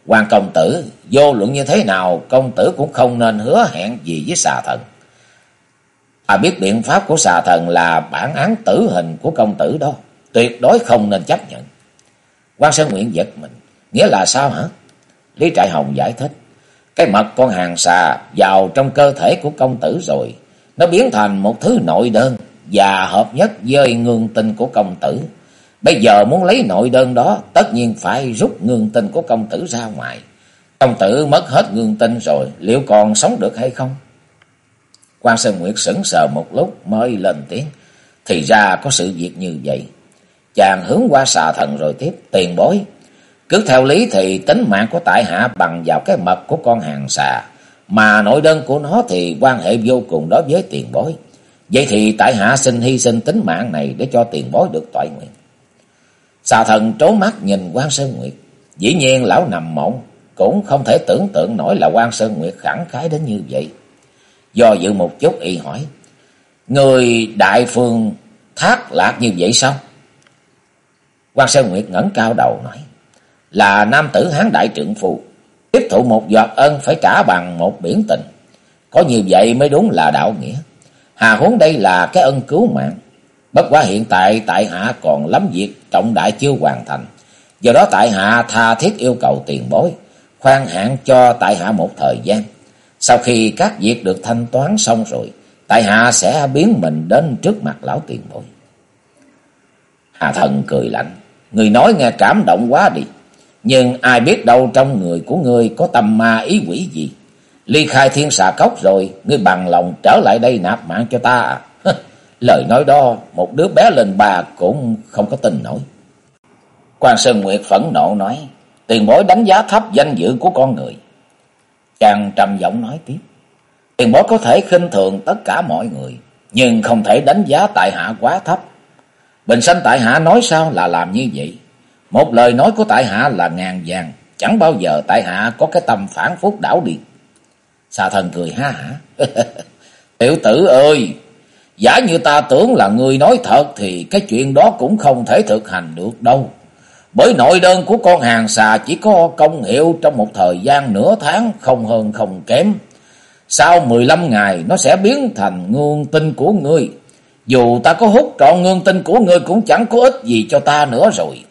Hoàng công tử, vô luận như thế nào, công tử cũng không nên hứa hẹn gì với xà thần. À biết biện pháp của xà thần là bản án tử hình của công tử đó, tuyệt đối không nên chấp nhận. quan Sơn Nguyện giật mình, nghĩa là sao hả? Lý Trại Hồng giải thích, cái mật con hàng xà vào trong cơ thể của công tử rồi, nó biến thành một thứ nội đơn và hợp nhất với ngương tinh của công tử. Bây giờ muốn lấy nội đơn đó, tất nhiên phải rút ngương tinh của công tử ra ngoài. Công tử mất hết ngương tinh rồi, liệu còn sống được hay không? Quan Sơn Nguyệt sững sờ một lúc mới lên tiếng. Thì ra có sự việc như vậy. Chàng hướng qua xà thần rồi tiếp, tiền bối. Cứ theo lý thì tính mạng của tại hạ bằng vào cái mật của con hàng xà. Mà nội đơn của nó thì quan hệ vô cùng đối với tiền bối. Vậy thì tại hạ xin hy sinh tính mạng này để cho tiền bối được tội nguyện. Xà thần trố mắt nhìn quan Sơn Nguyệt. Dĩ nhiên lão nằm mộng, cũng không thể tưởng tượng nổi là quan Sơn Nguyệt khẳng khái đến như vậy. Do dự một chút y hỏi. Người đại phương thác lạc như vậy sao? quan Sơn Nguyệt ngẩng cao đầu nói. Là nam tử hán đại trượng phụ Tiếp thụ một giọt ân phải trả bằng một biển tình. Có như vậy mới đúng là đạo nghĩa. Hà huống đây là cái ân cứu mạng. Bất quá hiện tại tại hạ còn lắm việc trọng đại chưa hoàn thành. Do đó tại hạ tha thiết yêu cầu tiền bối. Khoan hạn cho tại hạ một thời gian. Sau khi các việc được thanh toán xong rồi, tại hạ sẽ biến mình đến trước mặt lão tiền bối. Hà thần cười lạnh, người nói nghe cảm động quá đi. Nhưng ai biết đâu trong người của ngươi có tâm ma ý quỷ gì. Ly khai thiên xà cốc rồi, ngươi bằng lòng trở lại đây nạp mạng cho ta à? (laughs) Lời nói đó, một đứa bé lên bà cũng không có tin nổi. Quan Sơn Nguyệt phẫn nộ nói, tiền bối đánh giá thấp danh dự của con người. Chàng trầm giọng nói tiếp. Tiền bối có thể khinh thường tất cả mọi người, nhưng không thể đánh giá tại hạ quá thấp. Bình sanh tại hạ nói sao là làm như vậy. Một lời nói của tại hạ là ngàn vàng, chẳng bao giờ tại hạ có cái tâm phản phúc đảo điên. Xà thần cười ha hả. (laughs) Tiểu tử ơi, giả như ta tưởng là người nói thật thì cái chuyện đó cũng không thể thực hành được đâu. Bởi nội đơn của con hàng xà chỉ có công hiệu trong một thời gian nửa tháng không hơn không kém. Sau 15 ngày nó sẽ biến thành ngương tinh của ngươi. Dù ta có hút trọn ngương tinh của ngươi cũng chẳng có ích gì cho ta nữa rồi.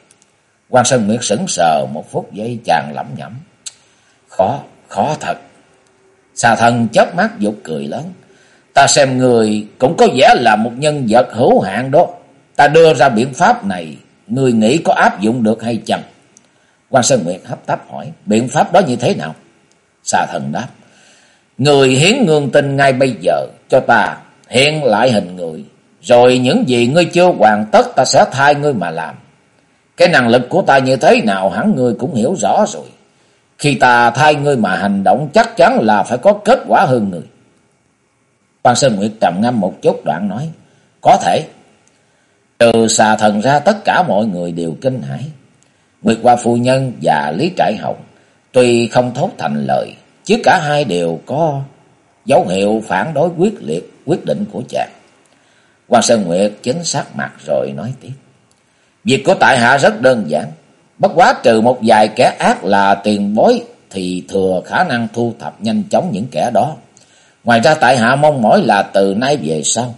quan Sơn Nguyệt sững sờ một phút giây chàng lẩm nhẩm. Khó, khó thật. Xà thần chớp mắt dục cười lớn. Ta xem người cũng có vẻ là một nhân vật hữu hạn đó. Ta đưa ra biện pháp này, người nghĩ có áp dụng được hay chăng? quan Sơn Nguyệt hấp tấp hỏi, biện pháp đó như thế nào? Xà thần đáp, người hiến ngương tin ngay bây giờ cho ta hiện lại hình người. Rồi những gì ngươi chưa hoàn tất ta sẽ thay ngươi mà làm. Cái năng lực của ta như thế nào hẳn ngươi cũng hiểu rõ rồi. Khi ta thay ngươi mà hành động chắc chắn là phải có kết quả hơn người. Quan Sơn Nguyệt trầm ngâm một chút đoạn nói. Có thể. Trừ xà thần ra tất cả mọi người đều kinh hãi. Nguyệt Hoa Phu Nhân và Lý Trại Hồng tuy không thốt thành lời. Chứ cả hai đều có dấu hiệu phản đối quyết liệt quyết định của chàng. Quan Sơn Nguyệt chính xác mặt rồi nói tiếp. Việc của tại hạ rất đơn giản. Bất quá trừ một vài kẻ ác là tiền bối thì thừa khả năng thu thập nhanh chóng những kẻ đó. Ngoài ra tại hạ mong mỏi là từ nay về sau,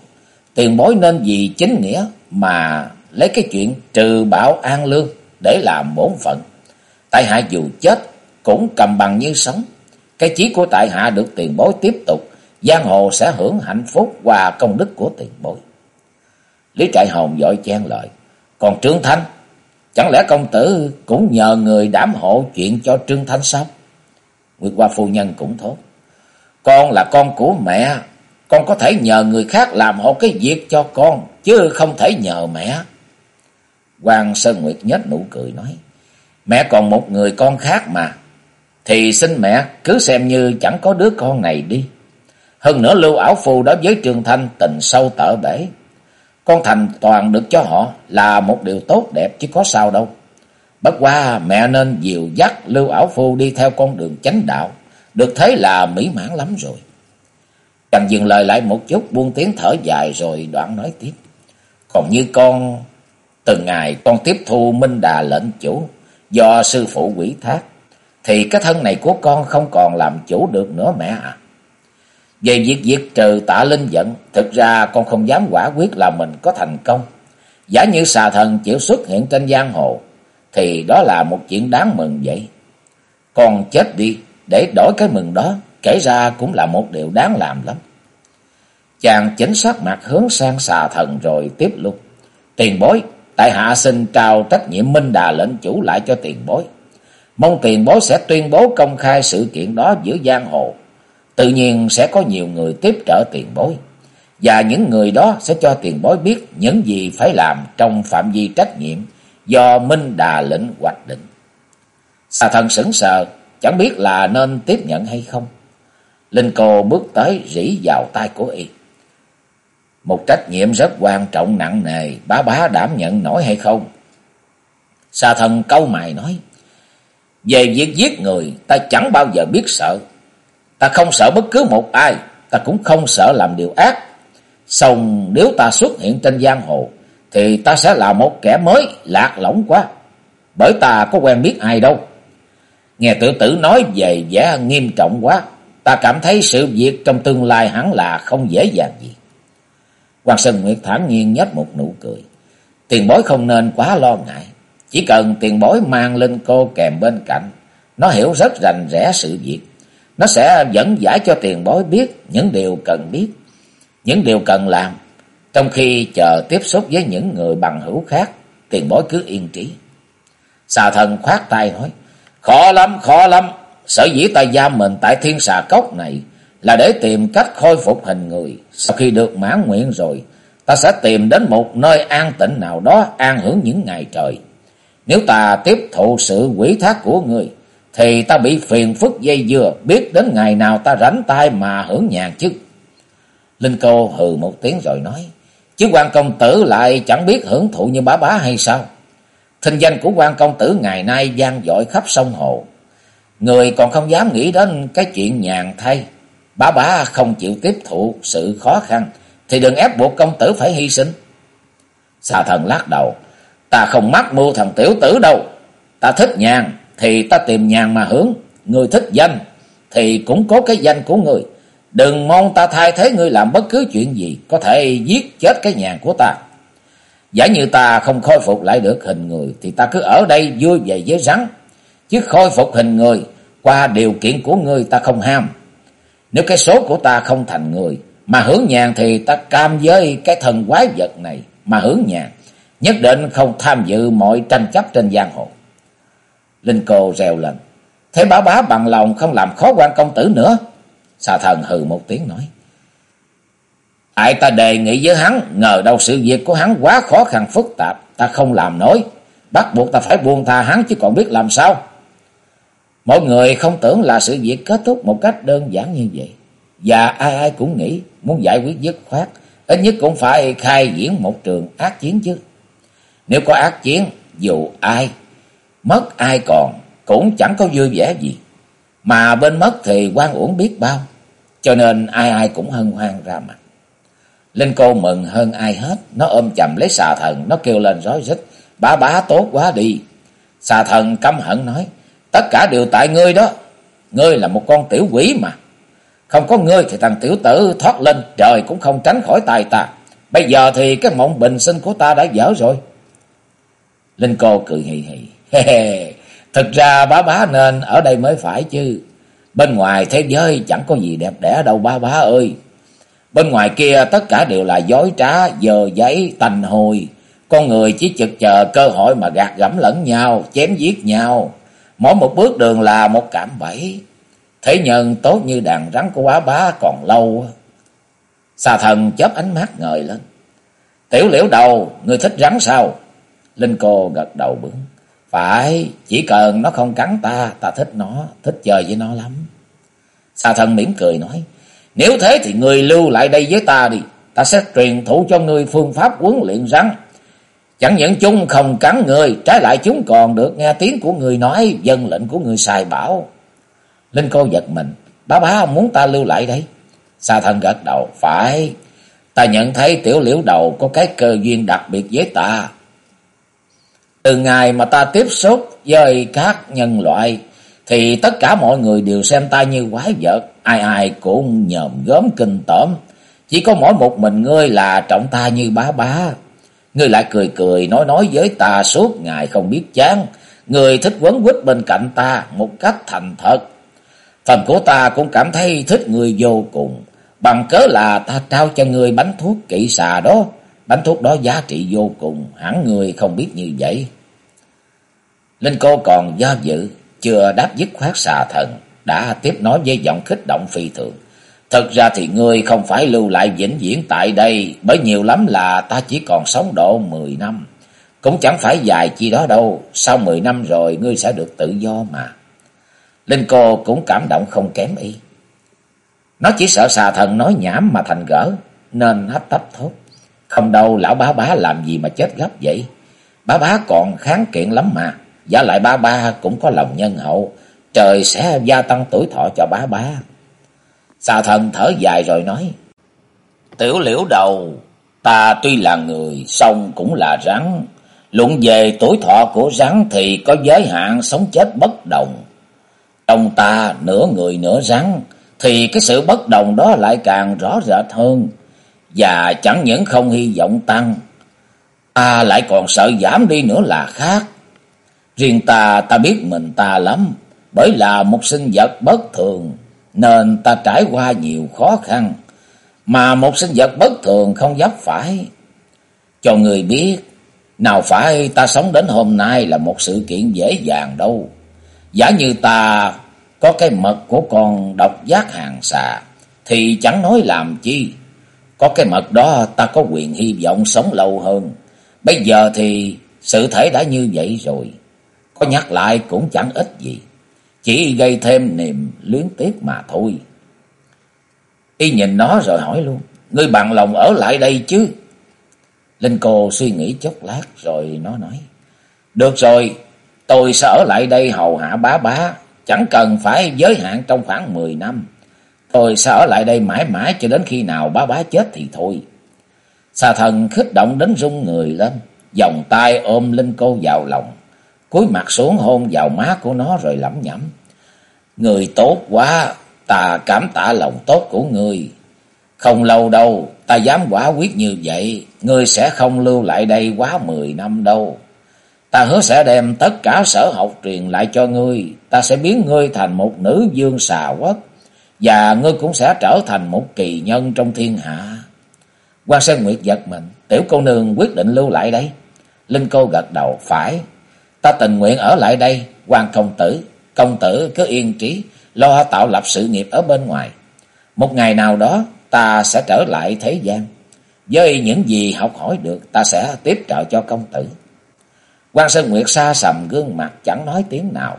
tiền bối nên vì chính nghĩa mà lấy cái chuyện trừ bảo an lương để làm bổn phận. Tại hạ dù chết cũng cầm bằng như sống. Cái chí của tại hạ được tiền bối tiếp tục, giang hồ sẽ hưởng hạnh phúc và công đức của tiền bối. Lý Trại Hồng dội chen lời. Còn Trương Thanh, chẳng lẽ công tử cũng nhờ người đảm hộ chuyện cho Trương Thanh sao? Nguyệt Hoa Phu Nhân cũng thốt. Con là con của mẹ, con có thể nhờ người khác làm hộ cái việc cho con, chứ không thể nhờ mẹ. Hoàng Sơn Nguyệt nhếch nụ cười nói. Mẹ còn một người con khác mà. Thì xin mẹ cứ xem như chẳng có đứa con này đi. Hơn nữa Lưu Ảo Phu đối với Trương Thanh tình sâu tở bể. Con thành toàn được cho họ là một điều tốt đẹp chứ có sao đâu. Bất qua mẹ nên dìu dắt Lưu Ảo Phu đi theo con đường chánh đạo. Được thế là mỹ mãn lắm rồi. Chàng dừng lời lại một chút buông tiếng thở dài rồi đoạn nói tiếp. Còn như con, từng ngày con tiếp thu Minh Đà lệnh chủ do sư phụ quỷ thác. Thì cái thân này của con không còn làm chủ được nữa mẹ à. Về việc diệt trừ tạ linh giận, thực ra con không dám quả quyết là mình có thành công. Giả như xà thần chịu xuất hiện trên giang hồ, thì đó là một chuyện đáng mừng vậy. Con chết đi, để đổi cái mừng đó, kể ra cũng là một điều đáng làm lắm. Chàng chính xác mặt hướng sang xà thần rồi tiếp luôn. Tiền bối, tại hạ xin trao trách nhiệm minh đà lệnh chủ lại cho tiền bối. Mong tiền bối sẽ tuyên bố công khai sự kiện đó giữa giang hồ tự nhiên sẽ có nhiều người tiếp trợ tiền bối. Và những người đó sẽ cho tiền bối biết những gì phải làm trong phạm vi trách nhiệm do Minh Đà lệnh hoạch định. Xà thần sững sờ, chẳng biết là nên tiếp nhận hay không. Linh cô bước tới rỉ vào tay của y. Một trách nhiệm rất quan trọng nặng nề, bá bá đảm nhận nổi hay không? Sa thần câu mày nói, về việc giết người ta chẳng bao giờ biết sợ, Ta không sợ bất cứ một ai, ta cũng không sợ làm điều ác. Xong nếu ta xuất hiện trên giang hồ, thì ta sẽ là một kẻ mới, lạc lõng quá. Bởi ta có quen biết ai đâu. Nghe tự tử nói về vẻ nghiêm trọng quá, ta cảm thấy sự việc trong tương lai hẳn là không dễ dàng gì. Hoàng Sơn Nguyệt thản nhiên nhếch một nụ cười. Tiền bối không nên quá lo ngại. Chỉ cần tiền bối mang lên cô kèm bên cạnh, nó hiểu rất rành rẽ sự việc. Nó sẽ dẫn giải cho tiền bối biết những điều cần biết, những điều cần làm. Trong khi chờ tiếp xúc với những người bằng hữu khác, tiền bối cứ yên trí. Xà thần khoát tay nói, khó lắm, khó lắm. Sở dĩ ta giam mình tại thiên xà cốc này là để tìm cách khôi phục hình người. Sau khi được mãn nguyện rồi, ta sẽ tìm đến một nơi an tĩnh nào đó an hưởng những ngày trời. Nếu ta tiếp thụ sự quỷ thác của người, thì ta bị phiền phức dây dưa, biết đến ngày nào ta rảnh tay mà hưởng nhàn chứ. Linh cô hừ một tiếng rồi nói, chứ quan công tử lại chẳng biết hưởng thụ như bá bá hay sao? Thinh danh của quan công tử ngày nay gian dội khắp sông hồ. Người còn không dám nghĩ đến cái chuyện nhàn thay. Bá bá không chịu tiếp thụ sự khó khăn, thì đừng ép buộc công tử phải hy sinh. Xà thần lắc đầu, ta không mắc mưu thằng tiểu tử đâu, ta thích nhàn, thì ta tìm nhàn mà hưởng. Người thích danh thì cũng có cái danh của người. Đừng mong ta thay thế ngươi làm bất cứ chuyện gì có thể giết chết cái nhàn của ta. Giả như ta không khôi phục lại được hình người thì ta cứ ở đây vui về với rắn. Chứ khôi phục hình người qua điều kiện của ngươi ta không ham. Nếu cái số của ta không thành người Mà hưởng nhàn thì ta cam với cái thần quái vật này. Mà hưởng nhàn nhất định không tham dự mọi tranh chấp trên giang hồ. Linh cô rèo lên. Thế bá bá bằng lòng không làm khó quan công tử nữa. Xà thần hừ một tiếng nói. Ai ta đề nghị với hắn, ngờ đâu sự việc của hắn quá khó khăn phức tạp, ta không làm nổi. Bắt buộc ta phải buông tha hắn chứ còn biết làm sao. Mọi người không tưởng là sự việc kết thúc một cách đơn giản như vậy. Và ai ai cũng nghĩ muốn giải quyết dứt khoát, ít nhất cũng phải khai diễn một trường ác chiến chứ. Nếu có ác chiến, dù ai, mất ai còn, cũng chẳng có vui vẻ gì. Mà bên mất thì quan uổng biết bao, cho nên ai ai cũng hân hoan ra mặt. Linh cô mừng hơn ai hết, nó ôm chầm lấy xà thần, nó kêu lên rối rít, bá bá tốt quá đi. Xà thần căm hận nói, tất cả đều tại ngươi đó, ngươi là một con tiểu quỷ mà. Không có ngươi thì thằng tiểu tử thoát lên trời cũng không tránh khỏi tài ta. Bây giờ thì cái mộng bình sinh của ta đã dở rồi. Linh cô cười hì hì. Thực ra bá bá nên ở đây mới phải chứ. Bên ngoài thế giới chẳng có gì đẹp đẽ đâu bá bá ơi. Bên ngoài kia tất cả đều là dối trá, dờ giấy, tành hồi. Con người chỉ chực chờ cơ hội mà gạt gẫm lẫn nhau, chém giết nhau. Mỗi một bước đường là một cảm bẫy. Thế nhân tốt như đàn rắn của quá bá còn lâu. Xà thần chớp ánh mắt ngời lên. Tiểu liễu đầu, người thích rắn sao? Linh cô gật đầu bướng. Phải, chỉ cần nó không cắn ta, ta thích nó, thích chơi với nó lắm. Xà thần mỉm cười nói. Nếu thế thì người lưu lại đây với ta đi. Ta sẽ truyền thụ cho người phương pháp huấn luyện rắn. Chẳng những chúng không cắn người, trái lại chúng còn được nghe tiếng của người nói, dân lệnh của người xài bảo. Linh cô giật mình, bá bá muốn ta lưu lại đây. Sa thân gật đầu, phải, ta nhận thấy tiểu liễu đầu có cái cơ duyên đặc biệt với ta. Từ ngày mà ta tiếp xúc với các nhân loại, thì tất cả mọi người đều xem ta như quái vật, ai ai cũng nhòm gớm kinh tởm. Chỉ có mỗi một mình ngươi là trọng ta như bá bá. Ngươi lại cười cười, nói nói với ta suốt ngày không biết chán. Ngươi thích quấn quýt bên cạnh ta một cách thành thật. Phần của ta cũng cảm thấy thích ngươi vô cùng. Bằng cớ là ta trao cho ngươi bánh thuốc kỵ xà đó. Bánh thuốc đó giá trị vô cùng. Hẳn ngươi không biết như vậy. Linh cô còn do dự. Chưa đáp dứt khoát xà thần. Đã tiếp nói với giọng khích động phi thường. Thật ra thì ngươi không phải lưu lại vĩnh viễn tại đây, bởi nhiều lắm là ta chỉ còn sống độ 10 năm. Cũng chẳng phải dài chi đó đâu, sau 10 năm rồi ngươi sẽ được tự do mà. Linh cô cũng cảm động không kém y. Nó chỉ sợ xà thần nói nhảm mà thành gỡ, nên hấp tấp thốt. Không đâu lão bá bá làm gì mà chết gấp vậy. Bá bá còn kháng kiện lắm mà. Giả lại bá bá cũng có lòng nhân hậu. Trời sẽ gia tăng tuổi thọ cho bá bá. Xà thần thở dài rồi nói. Tiểu liễu đầu, ta tuy là người, song cũng là rắn. Luận về tuổi thọ của rắn thì có giới hạn sống chết bất đồng. Trong ta nửa người nửa rắn, thì cái sự bất đồng đó lại càng rõ rệt hơn. Và chẳng những không hy vọng tăng, ta lại còn sợ giảm đi nữa là khác. Riêng ta, ta biết mình ta lắm, bởi là một sinh vật bất thường nên ta trải qua nhiều khó khăn, mà một sinh vật bất thường không dám phải. Cho người biết, nào phải ta sống đến hôm nay là một sự kiện dễ dàng đâu. Giả như ta có cái mật của con độc giác hàng xà, thì chẳng nói làm chi. Có cái mật đó ta có quyền hy vọng sống lâu hơn. Bây giờ thì sự thể đã như vậy rồi. Có nhắc lại cũng chẳng ích gì chỉ gây thêm niềm luyến tiếc mà thôi. Y nhìn nó rồi hỏi luôn, ngươi bằng lòng ở lại đây chứ? Linh cô suy nghĩ chốc lát rồi nó nói, được rồi, tôi sẽ ở lại đây hầu hạ bá bá, chẳng cần phải giới hạn trong khoảng 10 năm. Tôi sẽ ở lại đây mãi mãi cho đến khi nào bá bá chết thì thôi. Xà thần khích động đến rung người lên, vòng tay ôm Linh cô vào lòng cúi mặt xuống hôn vào má của nó rồi lẩm nhẩm. Người tốt quá, ta cảm tạ lòng tốt của người. Không lâu đâu, ta dám quả quyết như vậy, ngươi sẽ không lưu lại đây quá mười năm đâu. Ta hứa sẽ đem tất cả sở học truyền lại cho ngươi, ta sẽ biến ngươi thành một nữ dương xà quốc. Và ngươi cũng sẽ trở thành một kỳ nhân trong thiên hạ. quan Sơn Nguyệt giật mình. Tiểu cô nương quyết định lưu lại đây. Linh cô gật đầu. Phải. Ta tình nguyện ở lại đây. quan công tử. Công tử cứ yên trí. Lo tạo lập sự nghiệp ở bên ngoài. Một ngày nào đó, ta sẽ trở lại thế gian. Với những gì học hỏi được, ta sẽ tiếp trợ cho công tử. quan Sơn Nguyệt xa sầm gương mặt, chẳng nói tiếng nào.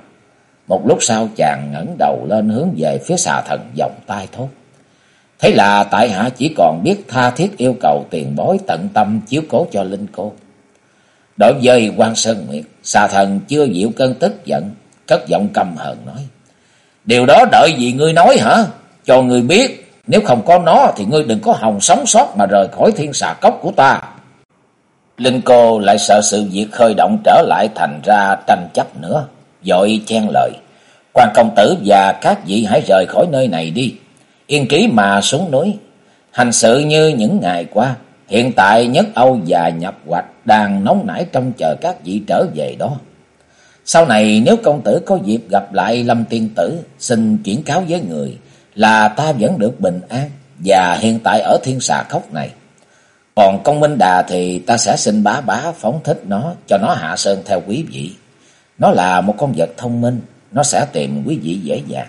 Một lúc sau, chàng ngẩng đầu lên hướng về phía xà thần vòng tay thốt. Thế là tại hạ chỉ còn biết tha thiết yêu cầu tiền bối tận tâm chiếu cố cho Linh cô. Đối với quan Sơn Nguyệt, xà thần chưa dịu cơn tức giận, cất giọng căm hờn nói. Điều đó đợi gì ngươi nói hả? Cho ngươi biết, nếu không có nó thì ngươi đừng có hòng sống sót mà rời khỏi thiên xà cốc của ta. Linh cô lại sợ sự việc khơi động trở lại thành ra tranh chấp nữa dội chen lời. quan công tử và các vị hãy rời khỏi nơi này đi. Yên trí mà xuống núi. Hành sự như những ngày qua. Hiện tại nhất Âu và nhập hoạch đang nóng nảy trong chờ các vị trở về đó. Sau này nếu công tử có dịp gặp lại Lâm Tiên Tử, xin chuyển cáo với người là ta vẫn được bình an và hiện tại ở thiên xà khốc này. Còn công minh đà thì ta sẽ xin bá bá phóng thích nó cho nó hạ sơn theo quý vị. Nó là một con vật thông minh, nó sẽ tìm quý vị dễ dàng.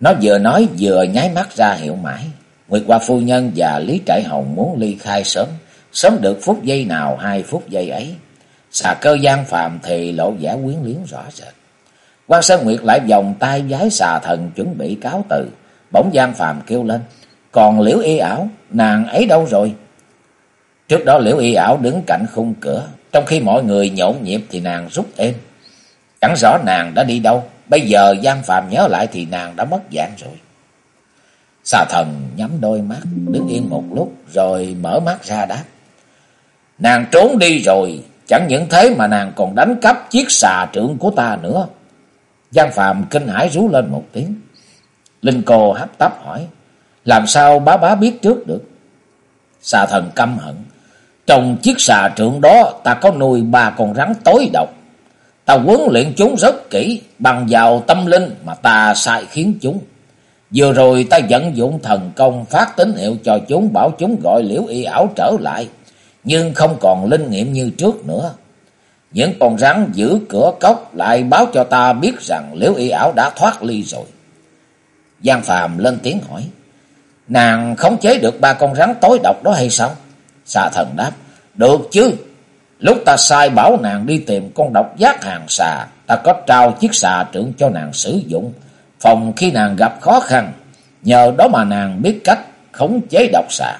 Nó vừa nói vừa nháy mắt ra hiệu mãi. Nguyệt Hoa Phu Nhân và Lý Trại Hồng muốn ly khai sớm, sớm được phút giây nào hai phút giây ấy. Xà cơ gian phàm thì lộ vẻ quyến liếng rõ rệt. quan Sơn Nguyệt lại vòng tay giái xà thần chuẩn bị cáo từ. Bỗng gian phàm kêu lên. Còn liễu y ảo, nàng ấy đâu rồi? Trước đó liễu y ảo đứng cạnh khung cửa, trong khi mọi người nhộn nhịp thì nàng rút êm. Chẳng rõ nàng đã đi đâu. Bây giờ Giang Phạm nhớ lại thì nàng đã mất dạng rồi. Xà thần nhắm đôi mắt, đứng yên một lúc rồi mở mắt ra đáp. Nàng trốn đi rồi, chẳng những thế mà nàng còn đánh cắp chiếc xà trượng của ta nữa. Giang Phạm kinh hãi rú lên một tiếng. Linh cô hấp tấp hỏi, làm sao bá bá biết trước được? Xà thần căm hận, trong chiếc xà trượng đó ta có nuôi ba con rắn tối độc. Ta huấn luyện chúng rất kỹ, bằng vào tâm linh mà ta sai khiến chúng. Vừa rồi ta vận dụng thần công phát tín hiệu cho chúng bảo chúng gọi liễu y ảo trở lại. Nhưng không còn linh nghiệm như trước nữa. Những con rắn giữ cửa cốc lại báo cho ta biết rằng liễu y ảo đã thoát ly rồi. Giang Phàm lên tiếng hỏi. Nàng khống chế được ba con rắn tối độc đó hay sao? Xà thần đáp. Được chứ. Lúc ta sai bảo nàng đi tìm con độc giác hàng xà. Ta có trao chiếc xà trưởng cho nàng sử dụng. Phòng khi nàng gặp khó khăn. Nhờ đó mà nàng biết cách khống chế độc xạ.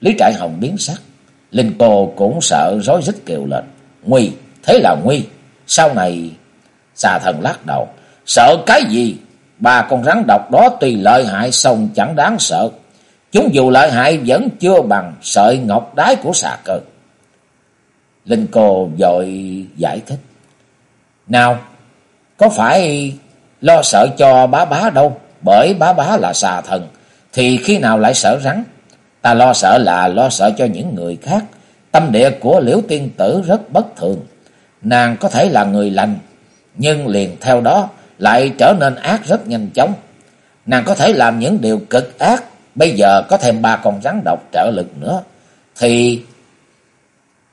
Lý Trại Hồng biến sắc. Linh cô cũng sợ rối rít kêu lên. Nguy, thế là nguy. Sau này, xà thần lắc đầu. Sợ cái gì? Ba con rắn độc đó tuy lợi hại xong chẳng đáng sợ. Chúng dù lợi hại vẫn chưa bằng sợi ngọc đái của xà cơ. Linh cô dội giải thích. Nào, có phải lo sợ cho bá bá đâu, bởi bá bá là xà thần, thì khi nào lại sợ rắn? Ta lo sợ là lo sợ cho những người khác. Tâm địa của liễu tiên tử rất bất thường. Nàng có thể là người lành, nhưng liền theo đó lại trở nên ác rất nhanh chóng. Nàng có thể làm những điều cực ác Bây giờ có thêm ba con rắn độc trợ lực nữa. Thì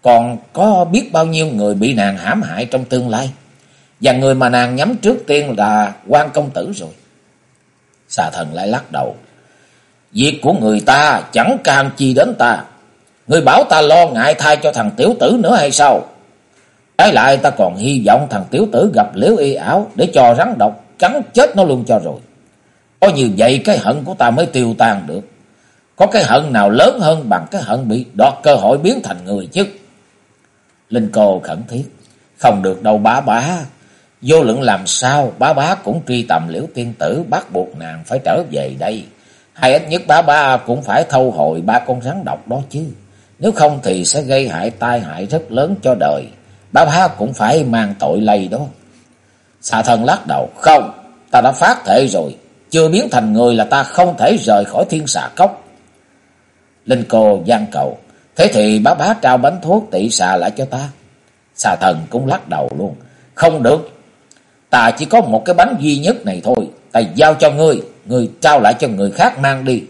còn có biết bao nhiêu người bị nàng hãm hại trong tương lai. Và người mà nàng nhắm trước tiên là quan công tử rồi. Xà thần lại lắc đầu. Việc của người ta chẳng can chi đến ta. Người bảo ta lo ngại thay cho thằng tiểu tử nữa hay sao? Trái lại ta còn hy vọng thằng tiểu tử gặp liễu y ảo để cho rắn độc cắn chết nó luôn cho rồi. Có như vậy cái hận của ta mới tiêu tan được. Có cái hận nào lớn hơn bằng cái hận bị đoạt cơ hội biến thành người chứ. Linh cô khẩn thiết. Không được đâu bá bá. Vô lượng làm sao bá bá cũng truy tầm liễu tiên tử bắt buộc nàng phải trở về đây. Hay ít nhất bá bá cũng phải thâu hồi ba con rắn độc đó chứ. Nếu không thì sẽ gây hại tai hại rất lớn cho đời. Bá bá cũng phải mang tội lây đó. Xà thần lắc đầu. Không, ta đã phát thể rồi. Chưa biến thành người là ta không thể rời khỏi thiên xà cốc. Linh cô gian cầu. Thế thì bá bá trao bánh thuốc tị xà lại cho ta. Xà thần cũng lắc đầu luôn. Không được. Ta chỉ có một cái bánh duy nhất này thôi. ta giao cho ngươi, ngươi trao lại cho người khác mang đi.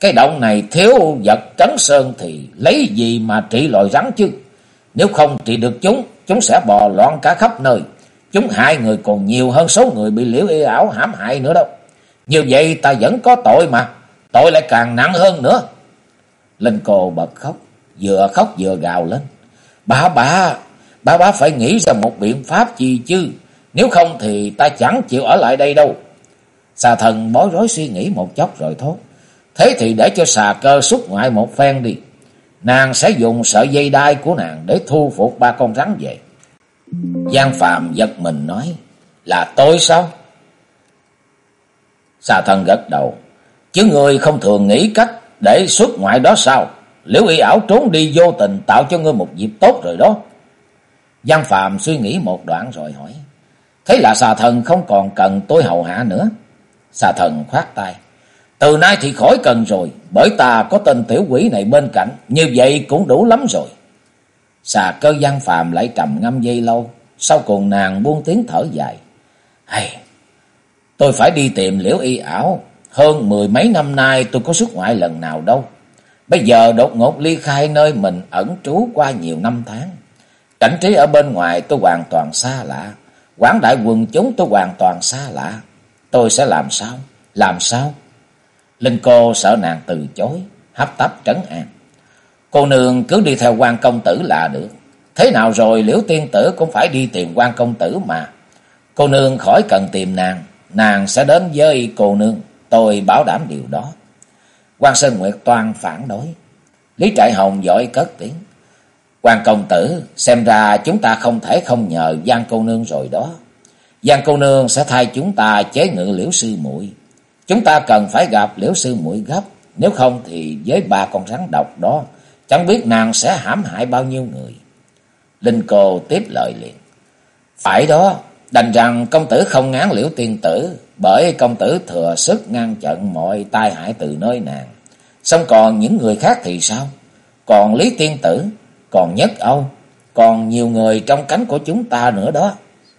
Cái động này thiếu vật trấn sơn thì lấy gì mà trị loài rắn chứ? Nếu không trị được chúng, chúng sẽ bò loạn cả khắp nơi. Chúng hại người còn nhiều hơn số người bị liễu y ảo hãm hại nữa đâu. Như vậy ta vẫn có tội mà, tội lại càng nặng hơn nữa. Linh cô bật khóc, vừa khóc vừa gào lên. Bà bà, bà bà phải nghĩ ra một biện pháp gì chứ. Nếu không thì ta chẳng chịu ở lại đây đâu. Xà thần bối rối suy nghĩ một chốc rồi thốt. Thế thì để cho xà cơ xuất ngoại một phen đi. Nàng sẽ dùng sợi dây đai của nàng để thu phục ba con rắn về. Giang Phạm giật mình nói. Là tôi sao? Xà thần gật đầu. Chứ người không thường nghĩ cách để xuất ngoại đó sao? Liễu y ảo trốn đi vô tình tạo cho ngươi một dịp tốt rồi đó. Giang Phạm suy nghĩ một đoạn rồi hỏi. Thế là xà thần không còn cần tôi hầu hạ nữa. Xà thần khoát tay. Từ nay thì khỏi cần rồi. Bởi ta có tên tiểu quỷ này bên cạnh. Như vậy cũng đủ lắm rồi. Xà cơ gian phàm lại trầm ngâm dây lâu. Sau cùng nàng buông tiếng thở dài. Hay, tôi phải đi tìm liễu y ảo. Hơn mười mấy năm nay tôi có xuất ngoại lần nào đâu. Bây giờ đột ngột ly khai nơi mình ẩn trú qua nhiều năm tháng. Cảnh trí ở bên ngoài tôi hoàn toàn xa lạ. Quảng đại quần chúng tôi hoàn toàn xa lạ. Tôi sẽ làm sao? Làm sao? Linh cô sợ nàng từ chối, hấp tấp trấn an. Cô nương cứ đi theo quan công tử là được. Thế nào rồi liễu tiên tử cũng phải đi tìm quan công tử mà. Cô nương khỏi cần tìm nàng, nàng sẽ đến với cô nương. Tôi bảo đảm điều đó. quan Sơn Nguyệt toan phản đối. Lý Trại Hồng giỏi cất tiếng quan công tử, xem ra chúng ta không thể không nhờ Giang cô nương rồi đó. Giang cô nương sẽ thay chúng ta chế ngự liễu sư muội Chúng ta cần phải gặp liễu sư muội gấp. Nếu không thì với ba con rắn độc đó, chẳng biết nàng sẽ hãm hại bao nhiêu người. Linh cô tiếp lời liền. Phải đó, đành rằng công tử không ngán liễu tiên tử, bởi công tử thừa sức ngăn chặn mọi tai hại từ nơi nàng. Xong còn những người khác thì sao? Còn Lý Tiên Tử, còn Nhất Âu, còn nhiều người trong cánh của chúng ta nữa đó.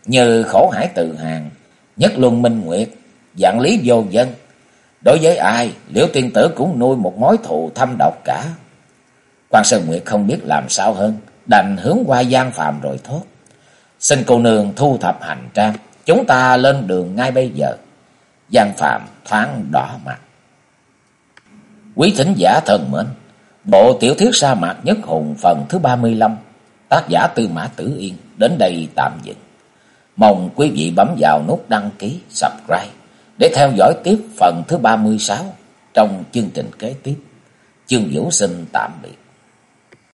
Như khổ hải từ hàng, Nhất Luân Minh Nguyệt, dạng lý vô dân. Đối với ai, Liễu Tiên Tử cũng nuôi một mối thù thâm độc cả. quan Sơn Nguyệt không biết làm sao hơn, đành hướng qua gian Phạm rồi thốt. Xin cô nương thu thập hành trang, chúng ta lên đường ngay bây giờ. Giang Phạm thoáng đỏ mặt. Quý thính giả thân mến, bộ tiểu thuyết sa mạc nhất hùng phần thứ 35, tác giả Tư Mã Tử Yên đến đây tạm dừng. Mong quý vị bấm vào nút đăng ký, subscribe để theo dõi tiếp phần thứ 36 trong chương trình kế tiếp. Chương Vũ xin tạm biệt.